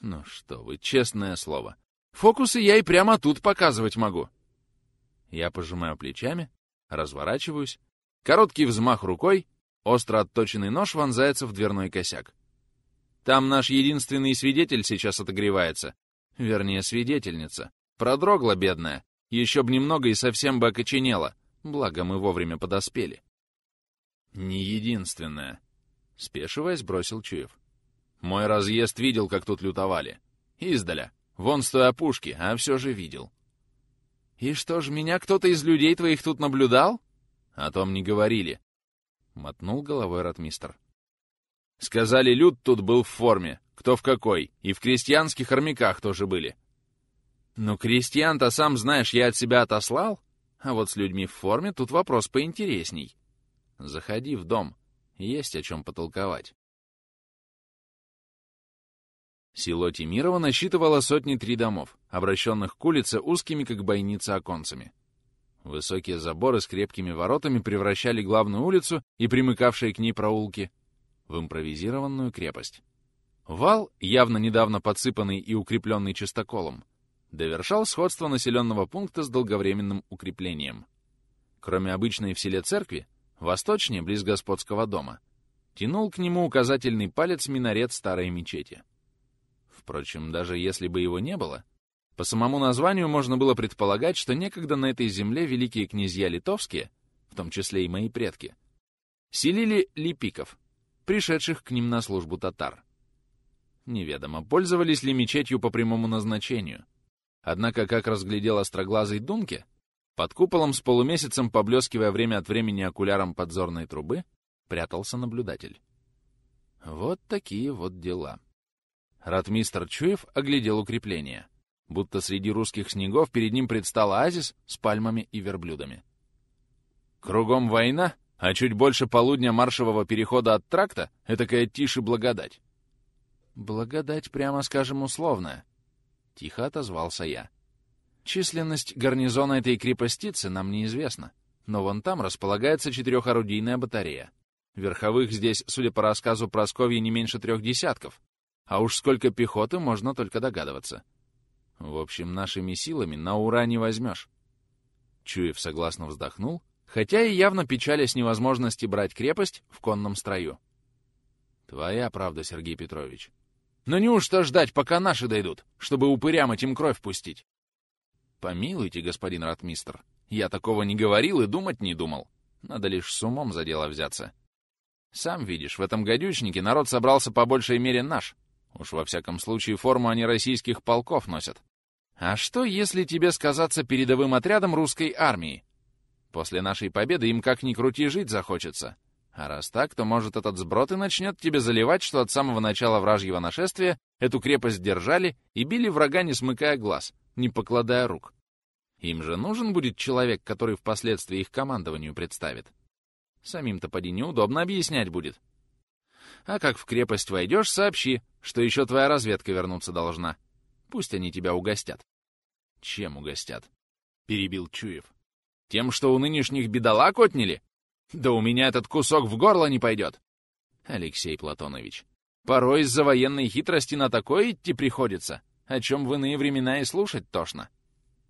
Ну что вы, честное слово. Фокусы я и прямо тут показывать могу. Я пожимаю плечами, разворачиваюсь, короткий взмах рукой, Остро отточенный нож вонзается в дверной косяк. Там наш единственный свидетель сейчас отогревается. Вернее, свидетельница. Продрогла, бедная. Еще б немного и совсем бы окоченела. Благо, мы вовремя подоспели. Не единственная. Спешиваясь, бросил Чуев. Мой разъезд видел, как тут лютовали. Издаля. Вон с той опушки, а все же видел. И что ж, меня кто-то из людей твоих тут наблюдал? О том не говорили. Мотнул головой ратмистр. Сказали, люд тут был в форме, кто в какой, и в крестьянских армяках тоже были. Ну, крестьян-то, сам знаешь, я от себя отослал, а вот с людьми в форме тут вопрос поинтересней. Заходи в дом, есть о чем потолковать. Село Тимирово насчитывало сотни-три домов, обращенных к улице узкими, как бойница, оконцами. Высокие заборы с крепкими воротами превращали главную улицу и примыкавшие к ней проулки в импровизированную крепость. Вал, явно недавно подсыпанный и укрепленный чистоколом, довершал сходство населенного пункта с долговременным укреплением. Кроме обычной в селе церкви, восточнее, близ господского дома, тянул к нему указательный палец минарет старой мечети. Впрочем, даже если бы его не было, по самому названию можно было предполагать, что некогда на этой земле великие князья литовские, в том числе и мои предки, селили липиков, пришедших к ним на службу татар. Неведомо, пользовались ли мечетью по прямому назначению. Однако, как разглядел остроглазый Дунке, под куполом с полумесяцем, поблескивая время от времени окуляром подзорной трубы, прятался наблюдатель. Вот такие вот дела. Ратмистр Чуев оглядел укрепление. Будто среди русских снегов перед ним предстал оазис с пальмами и верблюдами. Кругом война, а чуть больше полудня маршевого перехода от тракта — этакая тише благодать. Благодать, прямо скажем, условная. Тихо отозвался я. Численность гарнизона этой крепостицы нам неизвестна, но вон там располагается четырехорудийная батарея. Верховых здесь, судя по рассказу Просковьи, не меньше трех десятков, а уж сколько пехоты можно только догадываться. В общем, нашими силами на ура не возьмешь. Чуев согласно вздохнул, хотя и явно печалясь невозможности брать крепость в конном строю. Твоя правда, Сергей Петрович. Но неужто ждать, пока наши дойдут, чтобы упырям этим кровь пустить? Помилуйте, господин ратмистр, я такого не говорил и думать не думал. Надо лишь с умом за дело взяться. Сам видишь, в этом гадючнике народ собрался по большей мере наш, Уж во всяком случае форму они российских полков носят. А что, если тебе сказаться передовым отрядом русской армии? После нашей победы им как ни крути жить захочется. А раз так, то, может, этот сброд и начнет тебе заливать, что от самого начала вражьего нашествия эту крепость держали и били врага, не смыкая глаз, не покладая рук. Им же нужен будет человек, который впоследствии их командованию представит. Самим-то поди неудобно объяснять будет. А как в крепость войдешь, сообщи, что еще твоя разведка вернуться должна. Пусть они тебя угостят. Чем угостят? Перебил Чуев. Тем, что у нынешних бедолаг отняли? Да у меня этот кусок в горло не пойдет. Алексей Платонович, порой из-за военной хитрости на такое идти приходится, о чем в иные времена и слушать тошно.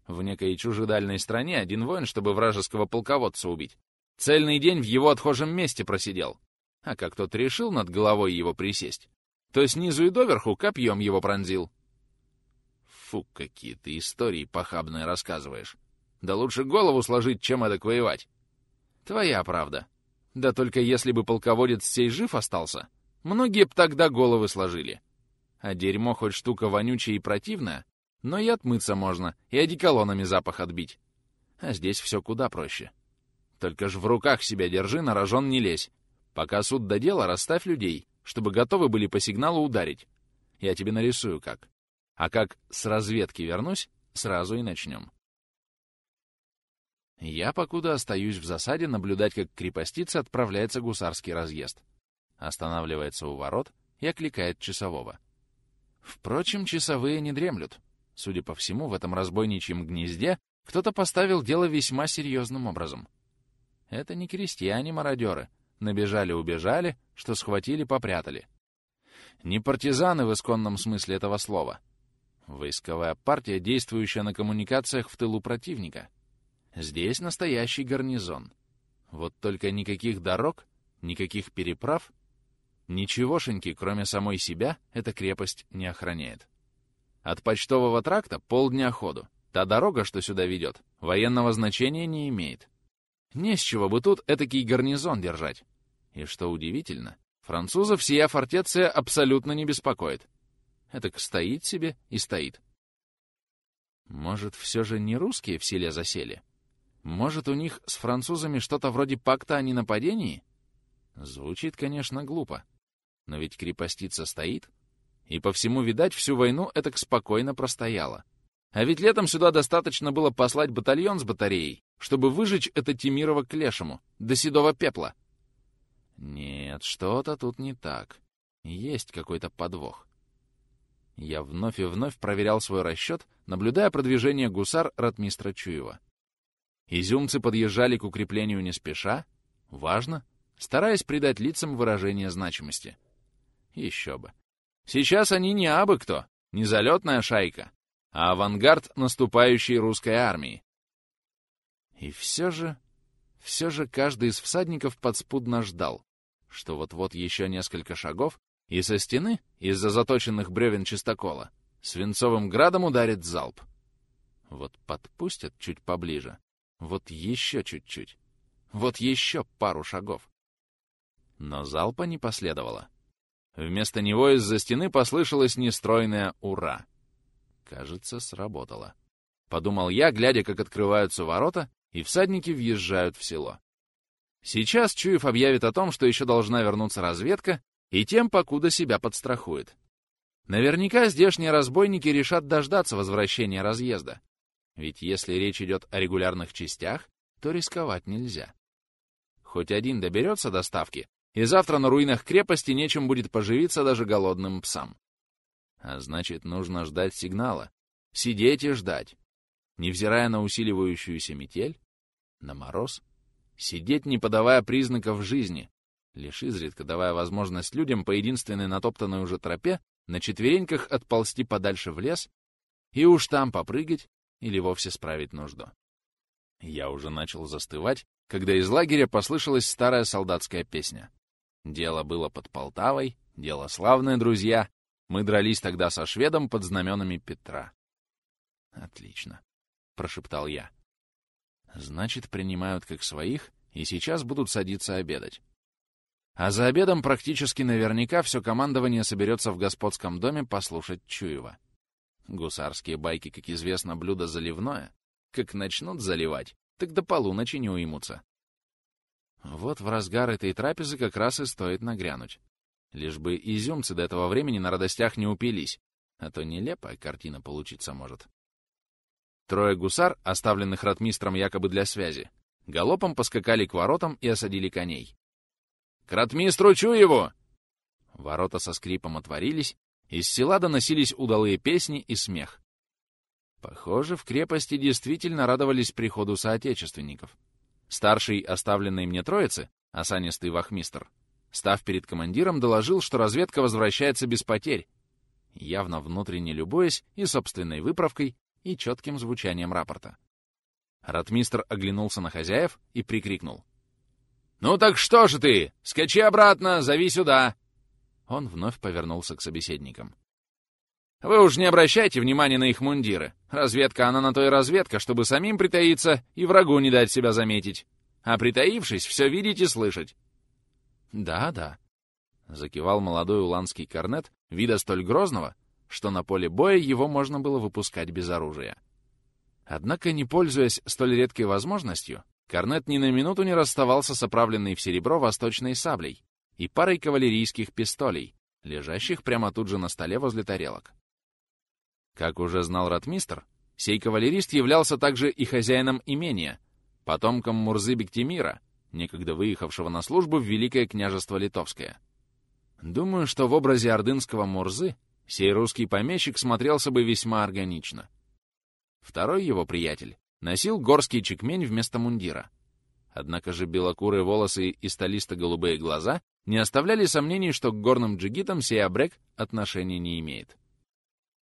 В некой чужедальной стране один воин, чтобы вражеского полководца убить, цельный день в его отхожем месте просидел, а как тот решил над головой его присесть, то снизу и доверху копьем его пронзил. Фу, какие ты истории похабные рассказываешь. Да лучше голову сложить, чем эдак воевать. Твоя правда. Да только если бы полководец сей жив остался, многие б тогда головы сложили. А дерьмо хоть штука вонючая и противная, но и отмыться можно, и одеколонами запах отбить. А здесь все куда проще. Только ж в руках себя держи, на рожон не лезь, Пока суд до дела, расставь людей, чтобы готовы были по сигналу ударить. Я тебе нарисую как. А как с разведки вернусь, сразу и начнем. Я покуда остаюсь в засаде наблюдать, как к крепостице отправляется гусарский разъезд. Останавливается у ворот и окликает часового. Впрочем, часовые не дремлют. Судя по всему, в этом разбойничьем гнезде кто-то поставил дело весьма серьезным образом. Это не крестьяне-мародеры, Набежали-убежали, что схватили, попрятали. Не партизаны в исконном смысле этого слова. Войсковая партия, действующая на коммуникациях в тылу противника. Здесь настоящий гарнизон. Вот только никаких дорог, никаких переправ, ничегошеньки, кроме самой себя, эта крепость не охраняет. От почтового тракта полдня ходу. Та дорога, что сюда ведет, военного значения не имеет. Не с чего бы тут этакий гарнизон держать. И что удивительно, французов сия фортеция абсолютно не беспокоит. Этак стоит себе и стоит. Может, все же не русские в селе засели? Может, у них с французами что-то вроде пакта о ненападении? Звучит, конечно, глупо. Но ведь крепостица стоит. И по всему, видать, всю войну этак спокойно простояла. А ведь летом сюда достаточно было послать батальон с батареей, чтобы выжечь это Тимирова к лешему, до седого пепла. Нет, что-то тут не так. Есть какой-то подвох. Я вновь и вновь проверял свой расчет, наблюдая продвижение гусар ратмистра Чуева. Изюмцы подъезжали к укреплению не спеша, важно, стараясь придать лицам выражение значимости. Еще бы. Сейчас они не абы кто, не залетная шайка, а авангард наступающей русской армии. И все же, все же каждый из всадников подспудно ждал, что вот-вот еще несколько шагов, и со стены, из-за заточенных бревен чистокола, свинцовым градом ударит залп. Вот подпустят чуть поближе, вот еще чуть-чуть, вот еще пару шагов. Но залпа не последовало. Вместо него из-за стены послышалось нестройное «Ура!». Кажется, сработало. Подумал я, глядя, как открываются ворота, и всадники въезжают в село. Сейчас Чуев объявит о том, что еще должна вернуться разведка, и тем покуда себя подстрахует. Наверняка здешние разбойники решат дождаться возвращения разъезда. Ведь если речь идет о регулярных частях, то рисковать нельзя. Хоть один доберется до ставки, и завтра на руинах крепости нечем будет поживиться даже голодным псам. А значит, нужно ждать сигнала. Сидеть и ждать. Невзирая на усиливающуюся метель, на мороз, сидеть, не подавая признаков жизни, лишь изредка давая возможность людям по единственной натоптанной уже тропе на четвереньках отползти подальше в лес и уж там попрыгать или вовсе справить нужду. Я уже начал застывать, когда из лагеря послышалась старая солдатская песня. Дело было под Полтавой, дело славное, друзья. Мы дрались тогда со шведом под знаменами Петра. «Отлично», — прошептал я. «Значит, принимают как своих, и сейчас будут садиться обедать. А за обедом практически наверняка все командование соберется в господском доме послушать Чуева. Гусарские байки, как известно, блюдо заливное. Как начнут заливать, так до полуночи не уймутся. Вот в разгар этой трапезы как раз и стоит нагрянуть. Лишь бы изюмцы до этого времени на радостях не упились, а то нелепая картина получиться может. Трое гусар, оставленных ратмистром якобы для связи, галопом поскакали к воротам и осадили коней. «К ратмистру Чуеву!» Ворота со скрипом отворились, из села доносились удалые песни и смех. Похоже, в крепости действительно радовались приходу соотечественников. Старший оставленной мне троицы, осанистый вахмистр, став перед командиром, доложил, что разведка возвращается без потерь, явно внутренне любуясь и собственной выправкой, и четким звучанием рапорта. Ратмистр оглянулся на хозяев и прикрикнул. «Ну так что же ты? Скачи обратно, зови сюда!» Он вновь повернулся к собеседникам. «Вы уж не обращайте внимания на их мундиры. Разведка она на то и разведка, чтобы самим притаиться и врагу не дать себя заметить. А притаившись, все видеть и слышать». «Да, да», — закивал молодой уланский корнет, вида столь грозного, что на поле боя его можно было выпускать без оружия. Однако, не пользуясь столь редкой возможностью, Корнет ни на минуту не расставался с оправленной в серебро восточной саблей и парой кавалерийских пистолей, лежащих прямо тут же на столе возле тарелок. Как уже знал ратмистр, сей кавалерист являлся также и хозяином имения, потомком Мурзы Бектимира, некогда выехавшего на службу в Великое княжество Литовское. Думаю, что в образе ордынского Мурзы сей русский помещик смотрелся бы весьма органично. Второй его приятель носил горский чекмень вместо мундира. Однако же белокурые волосы и столисто-голубые глаза не оставляли сомнений, что к горным джигитам сей обрек отношения не имеет.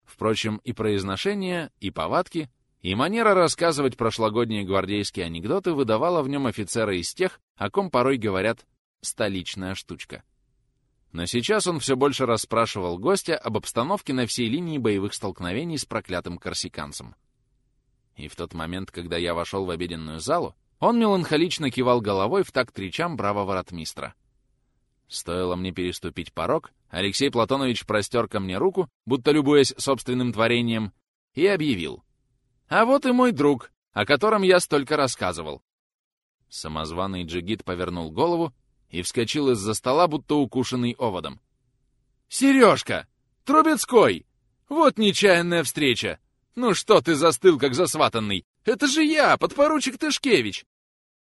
Впрочем, и произношение, и повадки, и манера рассказывать прошлогодние гвардейские анекдоты выдавала в нем офицера из тех, о ком порой говорят «столичная штучка». Но сейчас он все больше расспрашивал гостя об обстановке на всей линии боевых столкновений с проклятым корсиканцем. И в тот момент, когда я вошел в обеденную залу, он меланхолично кивал головой в такт речам бравого ратмистра. Стоило мне переступить порог, Алексей Платонович простер ко мне руку, будто любуясь собственным творением, и объявил. А вот и мой друг, о котором я столько рассказывал. Самозваный джигит повернул голову и вскочил из-за стола, будто укушенный оводом. «Сережка! Трубецкой! Вот нечаянная встреча! Ну что ты застыл, как засватанный? Это же я, подпоручик Тышкевич!